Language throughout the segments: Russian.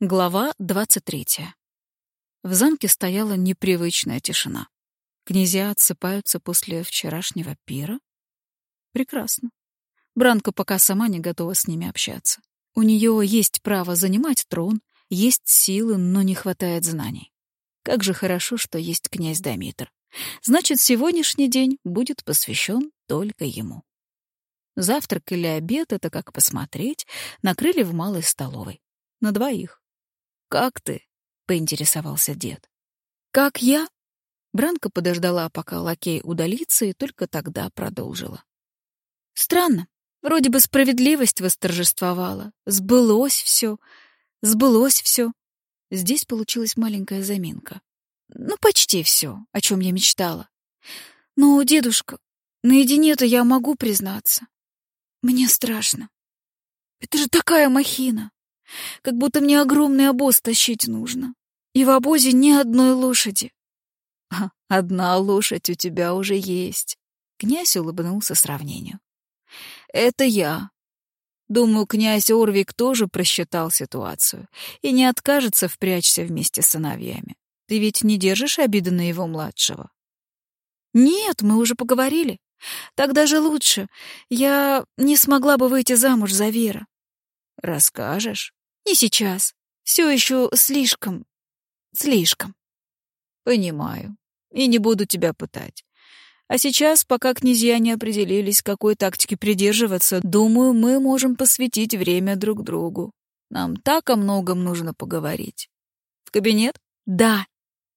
Глава 23. В замке стояла непривычная тишина. Князья отсыпаются после вчерашнего пира. Прекрасно. Бранка пока сама не готова с ними общаться. У нее есть право занимать трон, есть силы, но не хватает знаний. Как же хорошо, что есть князь Дамитр. Значит, сегодняшний день будет посвящен только ему. Завтрак или обед — это как посмотреть, накрыли в малой столовой. На двоих. «Как ты?» — поинтересовался дед. «Как я?» Бранка подождала, пока лакей удалится, и только тогда продолжила. «Странно. Вроде бы справедливость восторжествовала. Сбылось все. Сбылось все. Здесь получилась маленькая заминка. Ну, почти все, о чем я мечтала. Но, дедушка, наедине-то я могу признаться. Мне страшно. Это же такая махина. Как будто мне огромный обоз тащить нужно. И в обозе ни одной лошади. «Одна лошадь у тебя уже есть», — князь улыбнулся сравнению. «Это я. Думаю, князь Орвик тоже просчитал ситуацию и не откажется впрячься вместе с сыновьями. Ты ведь не держишь обиды на его младшего?» «Нет, мы уже поговорили. Так даже лучше. Я не смогла бы выйти замуж за Вера». «Расскажешь?» Не сейчас. Все еще слишком... слишком. Понимаю. И не буду тебя пытать. А сейчас, пока князья не определились, какой тактики придерживаться, думаю, мы можем посвятить время друг другу. Нам так о многом нужно поговорить. В кабинет? Да.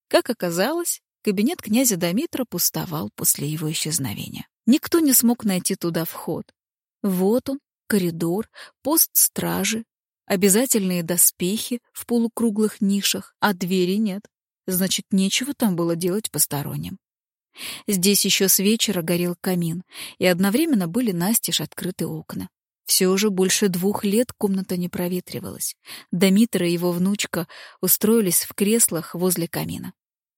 Как оказалось, кабинет князя Домитра пустовал после его исчезновения. Никто не смог найти туда вход. Вот он, коридор, пост стражи, Обязательные доспехи в полукруглых нишах, а двери нет. Значит, нечего там было делать посторонним. Здесь еще с вечера горел камин, и одновременно были настежь открыты окна. Все же больше двух лет комната не проветривалась. Домитра и его внучка устроились в креслах возле камина.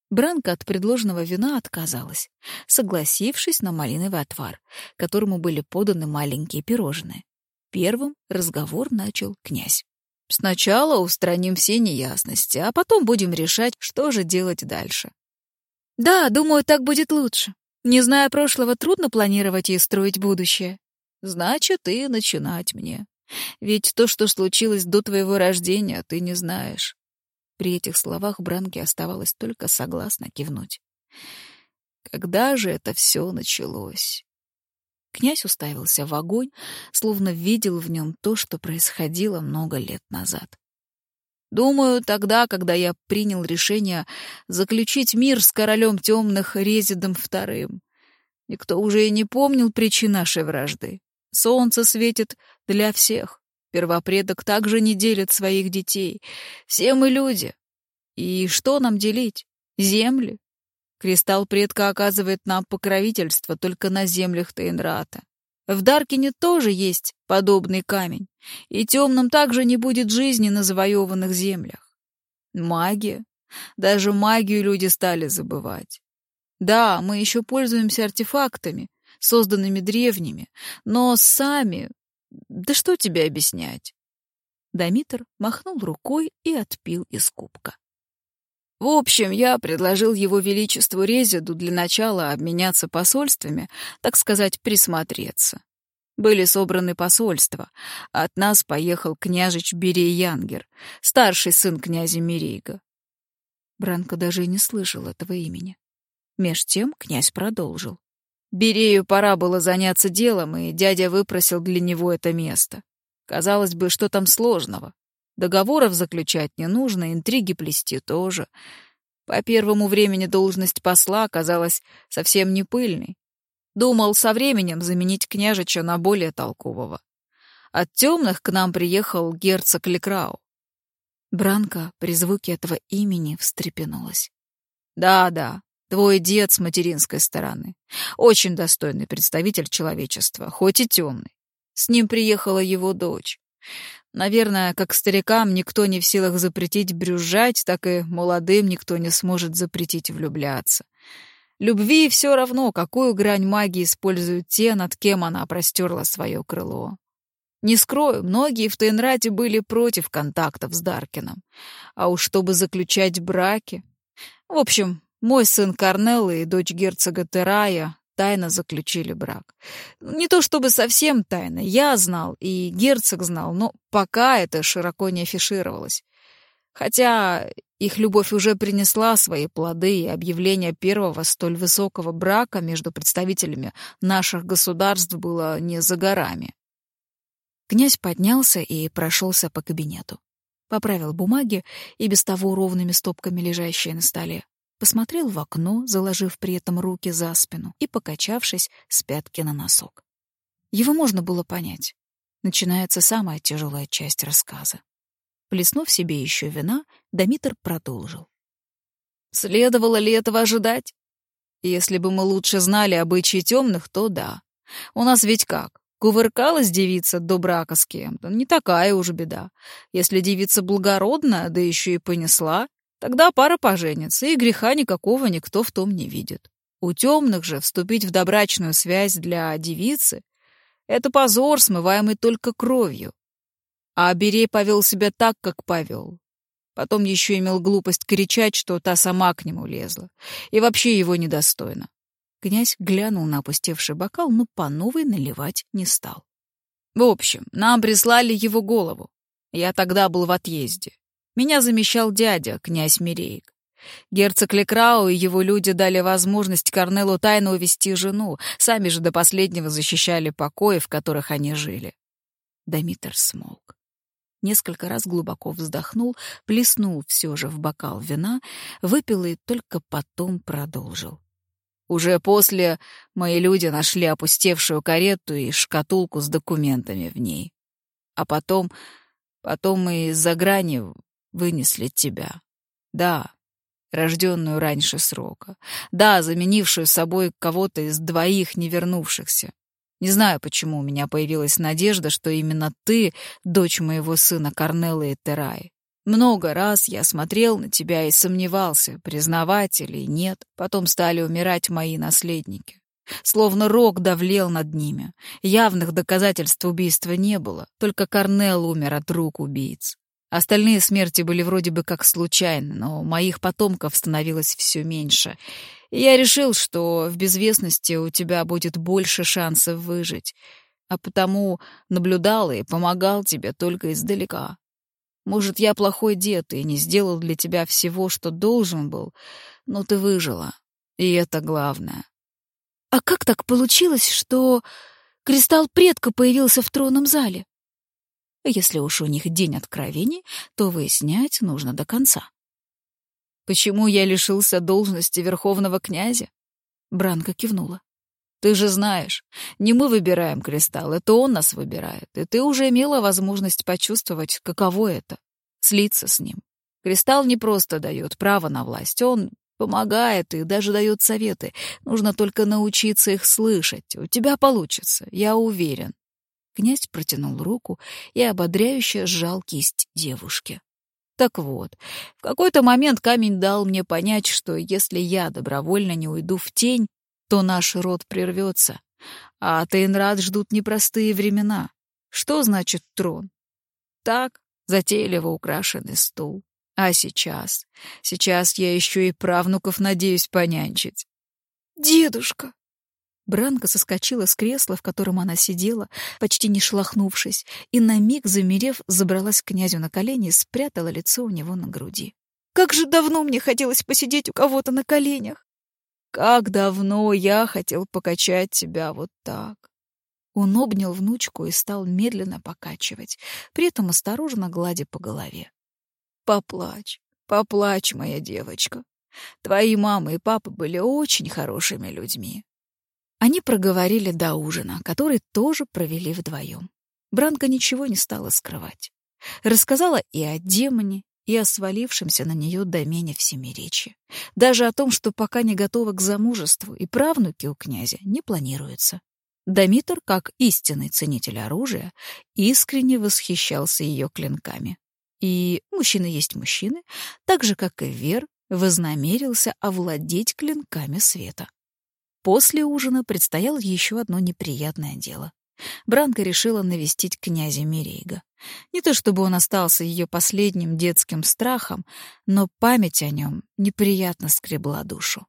Бранка от предложенного вина отказалась, согласившись на малиновый отвар, которому были поданы маленькие пирожные. Первым разговор начал князь. Сначала устраним все неясности, а потом будем решать, что же делать дальше. Да, думаю, так будет лучше. Не зная прошлого, трудно планировать и строить будущее. Значит, и начинать мне. Ведь то, что случилось до твоего рождения, ты не знаешь. При этих словах Бранке оставалось только согласно кивнуть. Когда же это все началось? Князь уставился в огонь, словно видел в нем то, что происходило много лет назад. Думаю, тогда, когда я принял решение заключить мир с королем темных Резидом Вторым. Никто уже и не помнил причин нашей вражды. Солнце светит для всех. Первопредок также не делит своих детей. Все мы люди. И что нам делить? Земли? Кристалл предка оказывает нам покровительство только на землях Тейнрата. В Даркине тоже есть подобный камень, и темным также не будет жизни на завоеванных землях. Магия. Даже магию люди стали забывать. Да, мы еще пользуемся артефактами, созданными древними, но сами... Да что тебе объяснять? Дамитр махнул рукой и отпил из кубка. В общем, я предложил его величеству Резиду для начала обменяться посольствами, так сказать, присмотреться. Были собраны посольства. От нас поехал княжич Берей Янгер, старший сын князя Мирига. Бранко даже и не слышал этого имени. Меж тем князь продолжил. Берею пора было заняться делом, и дядя выпросил для него это место. Казалось бы, что там сложного? Договоров заключать не нужно, интриги плести тоже. По первому времени должность посла оказалась совсем не пыльной. Думал со временем заменить княжича на более толкового. От темных к нам приехал герцог Лекрау. Бранка при звуке этого имени встрепенулась. «Да-да, твой дед с материнской стороны. Очень достойный представитель человечества, хоть и темный. С ним приехала его дочь. Наверное, как старикам никто не в силах запретить брюзжать, так и молодым никто не сможет запретить влюбляться. Любви все равно, какую грань магии используют те, над кем она простерла свое крыло. Не скрою, многие в Тейнрате были против контактов с Даркином. А уж чтобы заключать браки... В общем, мой сын Корнелла и дочь герцога Терая тайно заключили брак. Не то чтобы совсем тайно, я знал, и герцог знал, но пока это широко не афишировалось. Хотя их любовь уже принесла свои плоды, и объявление первого столь высокого брака между представителями наших государств было не за горами. Князь поднялся и прошелся по кабинету. Поправил бумаги и без того ровными стопками лежащие на столе. Посмотрел в окно, заложив при этом руки за спину и покачавшись с пятки на носок. Его можно было понять. Начинается самая тяжелая часть рассказа. Плеснув себе еще вина, Домитр продолжил. Следовало ли этого ожидать? Если бы мы лучше знали обычаи темных, то да. У нас ведь как? Кувыркалась девица до брака с кем-то, не такая уж беда. Если девица благородная, да еще и понесла, тогда пара поженится, и греха никакого никто в том не видит. У темных же вступить в добрачную связь для девицы — это позор, смываемый только кровью. А Аберей повел себя так, как повел. Потом еще имел глупость кричать, что та сама к нему лезла. И вообще его недостойно. Князь глянул на опустевший бокал, но по новой наливать не стал. В общем, нам прислали его голову. Я тогда был в отъезде. Меня замещал дядя, князь Мирейк. Герцог Лекрау и его люди дали возможность Корнелу тайно увести жену, сами же до последнего защищали покои, в которых они жили. Домитр смолк. Несколько раз глубоко вздохнул, плеснул все же в бокал вина, выпил и только потом продолжил. Уже после мои люди нашли опустевшую карету и шкатулку с документами в ней. А потом... Потом мы из-за грани вынесли тебя. Да, рожденную раньше срока. Да, заменившую собой кого-то из двоих не вернувшихся. Не знаю, почему у меня появилась надежда, что именно ты — дочь моего сына Корнелла и Терай. Много раз я смотрел на тебя и сомневался, признавать или нет. Потом стали умирать мои наследники. Словно рок давлел над ними. Явных доказательств убийства не было. Только Корнел умер от рук убийц. Остальные смерти были вроде бы как случайны, но моих потомков становилось все меньше. И я решил, что в безвестности у тебя будет больше шансов выжить. А потому наблюдал и помогал тебе только издалека. Может, я плохой дед и не сделал для тебя всего, что должен был, но ты выжила, и это главное. А как так получилось, что кристалл предка появился в тронном зале? Если уж у них день откровений, то выяснять нужно до конца. Почему я лишился должности верховного князя? Бранка кивнула. Ты же знаешь, не мы выбираем кристалл, это он нас выбирает, и ты уже имела возможность почувствовать, каково это — слиться с ним. Кристалл не просто дает право на власть, он помогает и даже дает советы. Нужно только научиться их слышать. У тебя получится, я уверен. Князь протянул руку и ободряюще сжал кисть девушки. Так вот, в какой-то момент камень дал мне понять, что если я добровольно не уйду в тень, то наш род прервется. А Тейнрад ждут непростые времена. Что значит трон? Так, затейливо украшенный стул. А сейчас? Сейчас я еще и правнуков надеюсь понянчить. «Дедушка!» Бранка соскочила с кресла, в котором она сидела, почти не шлахнувшись, и на миг, замерев, забралась к князю на колени и спрятала лицо у него на груди. «Как же давно мне хотелось посидеть у кого-то на коленях!» Как давно я хотел покачать тебя вот так. Он обнял внучку и стал медленно покачивать, при этом осторожно гладя по голове. Поплачь, поплачь, моя девочка. Твои мама и папа были очень хорошими людьми. Они проговорили до ужина, который тоже провели вдвоем. Бранка ничего не стала скрывать. Рассказала и о демоне, и о свалившемся на нее домене всемиречи. Даже о том, что пока не готова к замужеству, и правнуки у князя не планируются. Домитр, как истинный ценитель оружия, искренне восхищался ее клинками. И мужчины есть мужчины, так же, как и Вер, вознамерился овладеть клинками света. После ужина предстояло еще одно неприятное дело Бранка решила навестить князя Мирейга. Не то чтобы он остался ее последним детским страхом, но память о нем неприятно скребла душу.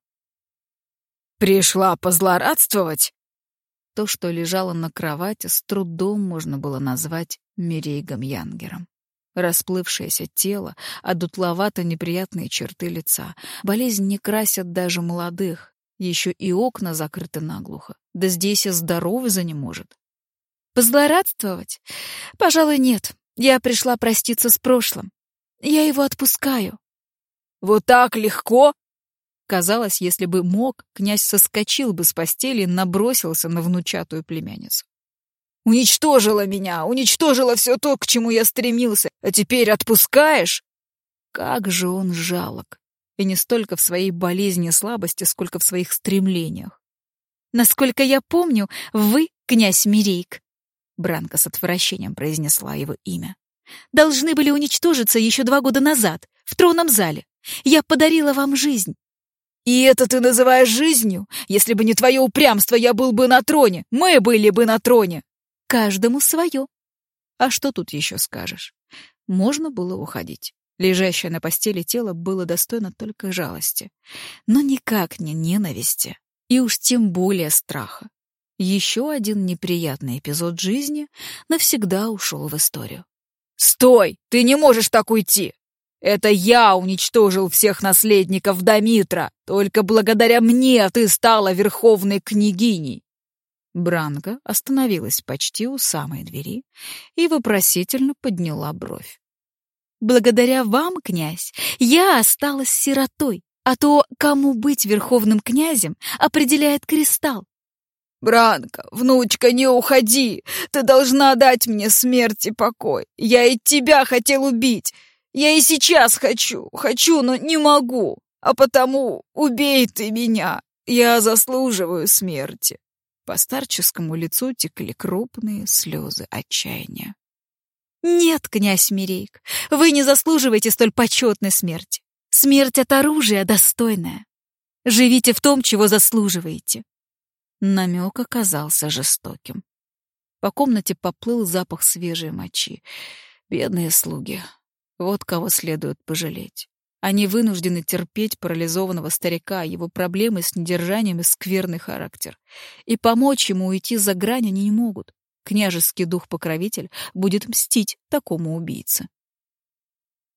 «Пришла позлорадствовать?» То, что лежало на кровати, с трудом можно было назвать Мирейгом Янгером. Расплывшееся тело, одутловато-неприятные черты лица. Болезнь не красят даже молодых. Еще и окна закрыты наглухо. Да здесь и здоровый за не может. Позлорадствовать? Пожалуй, нет. Я пришла проститься с прошлым. Я его отпускаю. Вот так легко? Казалось, если бы мог, князь соскочил бы с постели и набросился на внучатую племянницу. Уничтожила меня, уничтожила все то, к чему я стремился, а теперь отпускаешь? Как же он жалок. И не столько в своей болезни и слабости, сколько в своих стремлениях. Насколько я помню, вы, князь Мирейк, Бранка с отвращением произнесла его имя. Должны были уничтожиться еще два года назад, в тронном зале. Я подарила вам жизнь. И это ты называешь жизнью? Если бы не твое упрямство, я был бы на троне. Мы были бы на троне. Каждому свое. А что тут еще скажешь? Можно было уходить. Лежащее на постели тело было достойно только жалости. Но никак не ненависти. И уж тем более страха. Еще один неприятный эпизод жизни навсегда ушел в историю. «Стой! Ты не можешь так уйти! Это я уничтожил всех наследников Дамитра! Только благодаря мне ты стала верховной княгиней!» Бранка остановилась почти у самой двери и вопросительно подняла бровь. «Благодаря вам, князь, я осталась сиротой, а то, кому быть верховным князем, определяет кристалл. «Бранка, внучка, не уходи! Ты должна дать мне смерть и покой! Я и тебя хотел убить! Я и сейчас хочу, хочу, но не могу! А потому убей ты меня! Я заслуживаю смерти!» По старческому лицу текли крупные слезы отчаяния. «Нет, князь Мирейк, вы не заслуживаете столь почетной смерти. Смерть от оружия достойная. Живите в том, чего заслуживаете. Намек оказался жестоким. По комнате поплыл запах свежей мочи. Бедные слуги. Вот кого следует пожалеть. Они вынуждены терпеть парализованного старика, его проблемы с недержанием и скверный характер. И помочь ему уйти за грань они не могут. Княжеский дух-покровитель будет мстить такому убийце.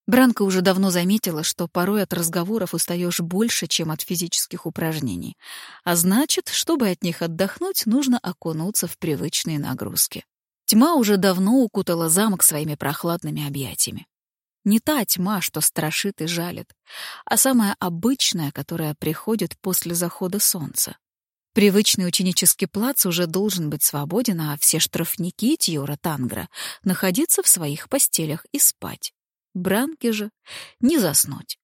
Бранка уже давно заметила, что порой от разговоров устаешь больше, чем от физических упражнений. А значит, чтобы от них отдохнуть, нужно окунуться в привычные нагрузки. Тьма уже давно укутала замок своими прохладными объятиями. Не та тьма, что страшит и жалит, а самая обычная, которая приходит после захода солнца. Привычный ученический плац уже должен быть свободен, а все штрафники Тьора Тангра находиться в своих постелях и спать. Бранке же не заснуть.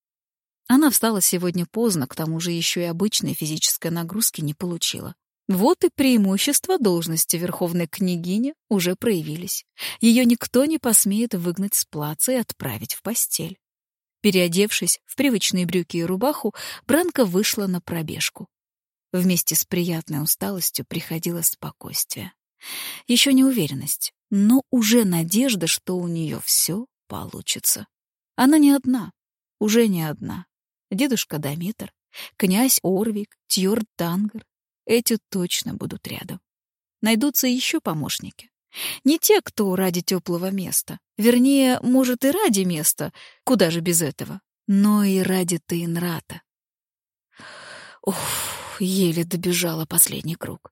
Она встала сегодня поздно, к тому же еще и обычной физической нагрузки не получила. Вот и преимущества должности верховной княгини уже проявились. Ее никто не посмеет выгнать с плаца и отправить в постель. Переодевшись в привычные брюки и рубаху, Бранка вышла на пробежку. Вместе с приятной усталостью приходило спокойствие. Еще не уверенность, но уже надежда, что у нее все получится. Она не одна, уже не одна. Дедушка Дамитр, князь Орвик, Тьорд Тангар. Эти точно будут рядом. Найдутся еще помощники. Не те, кто ради теплого места. Вернее, может, и ради места, куда же без этого, но и ради Тейнрата. Еле добежала последний круг.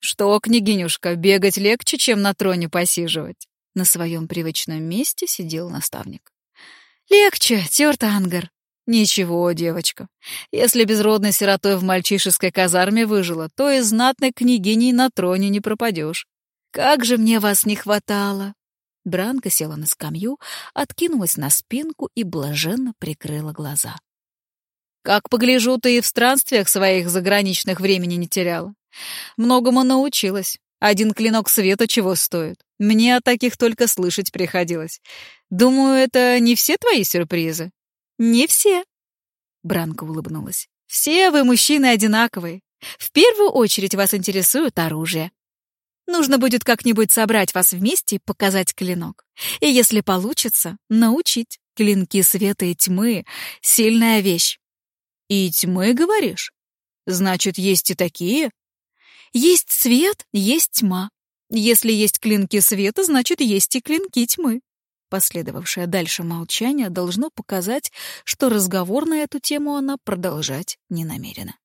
Что, княгинюшка, бегать легче, чем на троне посиживать? На своем привычном месте сидел наставник. «Легче, тёрт Ангар». «Ничего, девочка. Если безродной сиротой в мальчишеской казарме выжила, то и знатной княгиней на троне не пропадешь. Как же мне вас не хватало!» Бранка села на скамью, откинулась на спинку и блаженно прикрыла глаза. «Как погляжу, ты и в странствиях своих заграничных времени не теряла. Многому научилась. Один клинок света чего стоит. Мне о таких только слышать приходилось. Думаю, это не все твои сюрпризы? Не все. Бранка улыбнулась. Все вы, мужчины, одинаковые. В первую очередь вас интересует оружие. Нужно будет как-нибудь собрать вас вместе и показать клинок. И если получится, научить. Клинки света и тьмы — сильная вещь. И тьмы, говоришь? Значит, есть и такие? Есть свет, есть тьма. Если есть клинки света, значит, есть и клинки тьмы. Последовавшее дальше молчание должно показать, что разговор на эту тему она продолжать не намерена.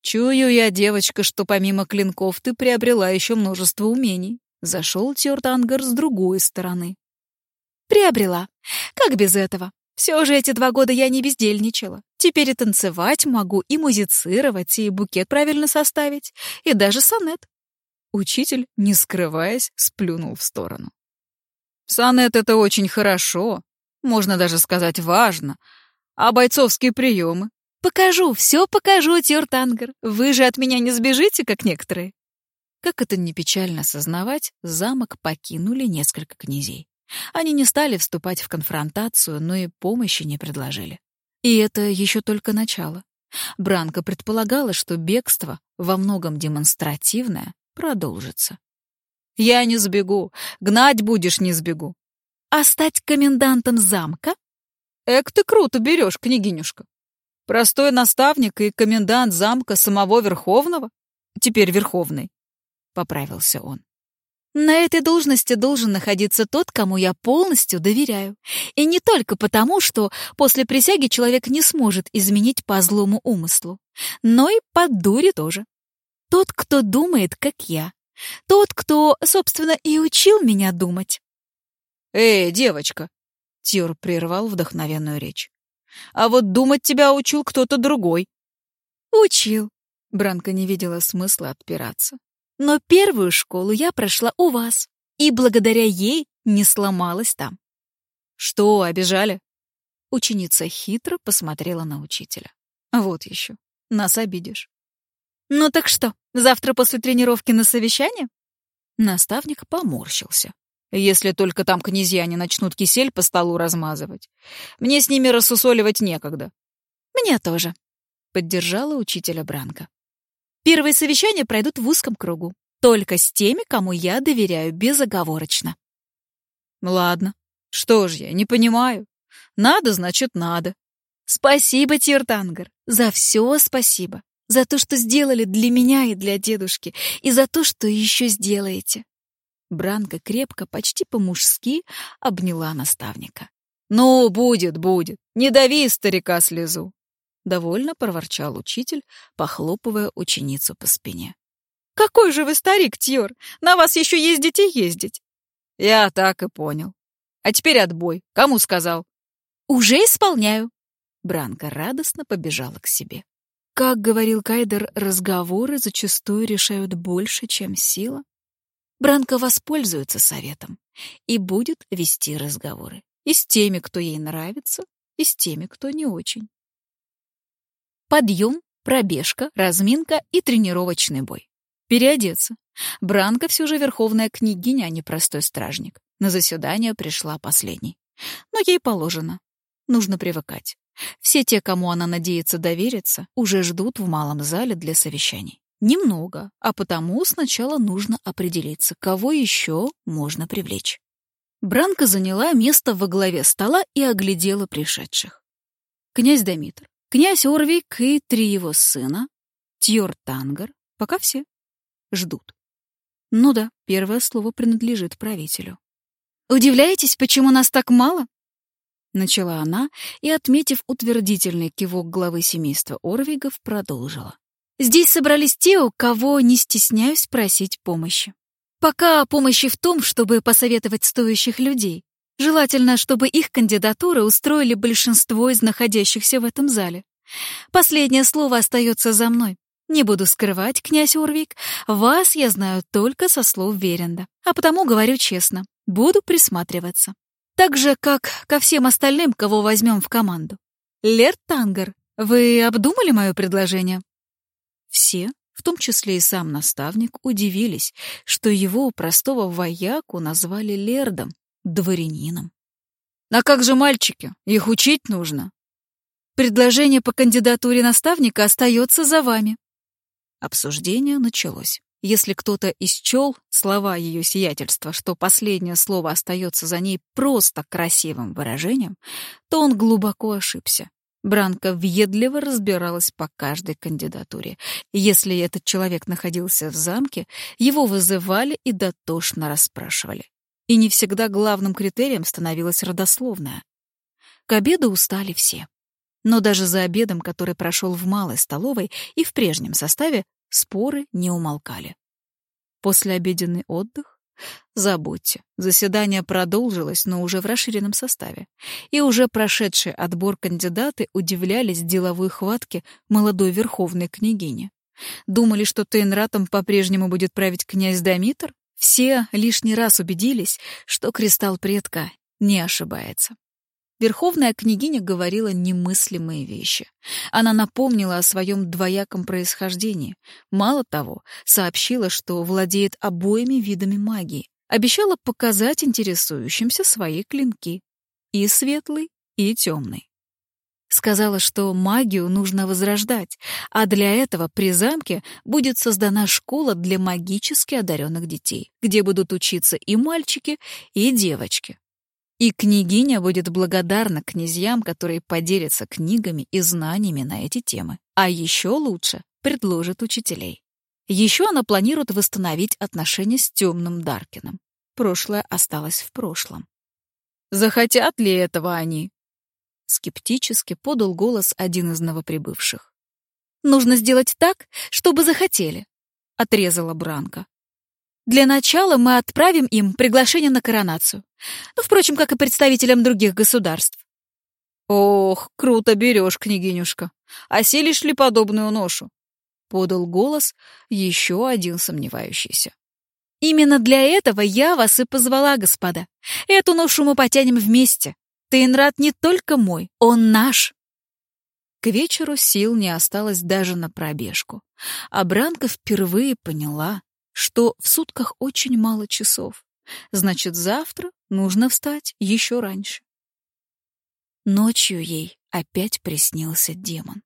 «Чую я, девочка, что помимо клинков ты приобрела еще множество умений». Зашел Тёртангар с другой стороны. «Приобрела. Как без этого? Все же эти два года я не бездельничала. Теперь и танцевать могу, и музицировать, и букет правильно составить, и даже сонет». Учитель, не скрываясь, сплюнул в сторону. «Сонет — это очень хорошо, можно даже сказать важно. А бойцовские приемы? Покажу, все покажу, Тюртангер. Вы же от меня не сбежите, как некоторые. Как это не печально осознавать, замок покинули несколько князей. Они не стали вступать в конфронтацию, но и помощи не предложили. И это еще только начало. Бранка предполагала, что бегство, во многом демонстративное, продолжится. «Я не сбегу. Гнать будешь, не сбегу». «А стать комендантом замка?» «Эк ты круто берешь, княгинюшка. Простой наставник и комендант замка самого Верховного? Теперь Верховный, — поправился он. На этой должности должен находиться тот, кому я полностью доверяю. И не только потому, что после присяги человек не сможет изменить по злому умыслу, но и по дуре тоже. Тот, кто думает, как я. Тот, кто, собственно, и учил меня думать. «Эй, девочка!» — Тьор прервал вдохновенную речь. А вот думать тебя учил кто-то другой. Учил. Бранка не видела смысла отпираться. Но первую школу я прошла у вас, и благодаря ей не сломалась там. Что, обижали? Ученица хитро посмотрела на учителя. Вот еще. Нас обидишь. Ну так что, завтра после тренировки на совещание? Наставник поморщился. Если только там князья не начнут кисель по столу размазывать. Мне с ними рассусоливать некогда. Мне тоже, — поддержала учителя Бранка. Первые совещания пройдут в узком кругу. Только с теми, кому я доверяю безоговорочно. Ладно. Что ж я, не понимаю. Надо, значит, надо. Спасибо, Тиртангар, за все спасибо. За то, что сделали для меня и для дедушки, и за то, что еще сделаете. Бранка крепко, почти по-мужски обняла наставника. «Ну, будет, будет. Не дави старика слезу!» Довольно проворчал учитель, похлопывая ученицу по спине. «Какой же вы старик, Тьор! На вас еще ездить и ездить!» «Я так и понял. А теперь отбой. Кому сказал?» «Уже исполняю!» Бранка радостно побежала к себе. Как говорил Кайдер, разговоры зачастую решают больше, чем сила. Бранка воспользуется советом и будет вести разговоры. И с теми, кто ей нравится, и с теми, кто не очень. Подъем, пробежка, разминка и тренировочный бой. Переодеться. Бранка все же верховная княгиня, а не простой стражник. На заседание пришла последней. Но ей положено. Нужно привыкать. Все те, кому она надеется довериться, уже ждут в малом зале для совещаний. Немного, а потому сначала нужно определиться, кого еще можно привлечь. Бранка заняла место во главе стола и оглядела пришедших. Князь Дамитр, князь Орвик и три его сына, Тьор Тангар, пока все. Ждут. Ну да, первое слово принадлежит правителю. «Удивляетесь, почему нас так мало?» Начала она и, отметив утвердительный кивок главы семейства Орвигов, продолжила. Здесь собрались те, у кого не стесняюсь просить помощи. Пока помощи в том, чтобы посоветовать стоящих людей. Желательно, чтобы их кандидатуры устроили большинство из находящихся в этом зале. Последнее слово остается за мной. Не буду скрывать, князь Орвик, вас я знаю только со слов Веренда, а потому говорю честно, буду присматриваться. Так же, как ко всем остальным, кого возьмем в команду. Лер Тангер, вы обдумали мое предложение? Все, в том числе и сам наставник, удивились, что его, простого вояку, назвали Лердом, дворянином. «А как же мальчики? Их учить нужно». «Предложение по кандидатуре наставника остается за вами». Обсуждение началось. Если кто-то исчел слова ее сиятельства, что последнее слово остается за ней просто красивым выражением, то он глубоко ошибся. Бранка въедливо разбиралась по каждой кандидатуре. Если этот человек находился в замке, его вызывали и дотошно расспрашивали. И не всегда главным критерием становилась родословная. К обеду устали все. Но даже за обедом, который прошел в малой столовой и в прежнем составе, споры не умолкали. После обеденный отдых Забудьте, заседание продолжилось, но уже в расширенном составе. И уже прошедшие отбор кандидаты удивлялись деловой хватке молодой верховной княгини. Думали, что Тейнратом по-прежнему будет править князь Дамитр? Все лишний раз убедились, что кристалл предка не ошибается. Верховная княгиня говорила немыслимые вещи. Она напомнила о своем двояком происхождении. Мало того, сообщила, что владеет обоими видами магии. Обещала показать интересующимся свои клинки. И светлый, и темный. Сказала, что магию нужно возрождать, а для этого при замке будет создана школа для магически одаренных детей, где будут учиться и мальчики, и девочки. И княгиня будет благодарна князьям, которые поделятся книгами и знаниями на эти темы. А еще лучше предложит учителей. Еще она планирует восстановить отношения с темным Даркином. Прошлое осталось в прошлом. Захотят ли этого они? Скептически подал голос один из новоприбывших. «Нужно сделать так, чтобы захотели», — отрезала Бранка. Для начала мы отправим им приглашение на коронацию. Ну, впрочем, как и представителям других государств. Ох, круто берешь, княгинюшка. Осилишь ли подобную ношу? Подал голос еще один сомневающийся. Именно для этого я вас и позвала, господа. Эту ношу мы потянем вместе. Тейнрад не только мой, он наш. К вечеру сил не осталось даже на пробежку. А Бранка впервые поняла, что в сутках очень мало часов. Значит, завтра нужно встать еще раньше. Ночью ей опять приснился демон.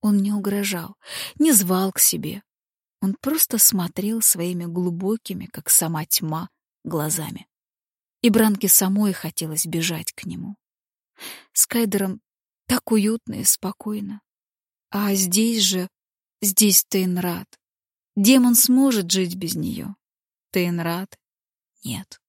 Он не угрожал, не звал к себе. Он просто смотрел своими глубокими, как сама тьма, глазами. И Бранке самой хотелось бежать к нему. С Кайдером так уютно и спокойно. А здесь же, здесь Тейнрад. Демон сможет жить без нее. Тейнрад — нет.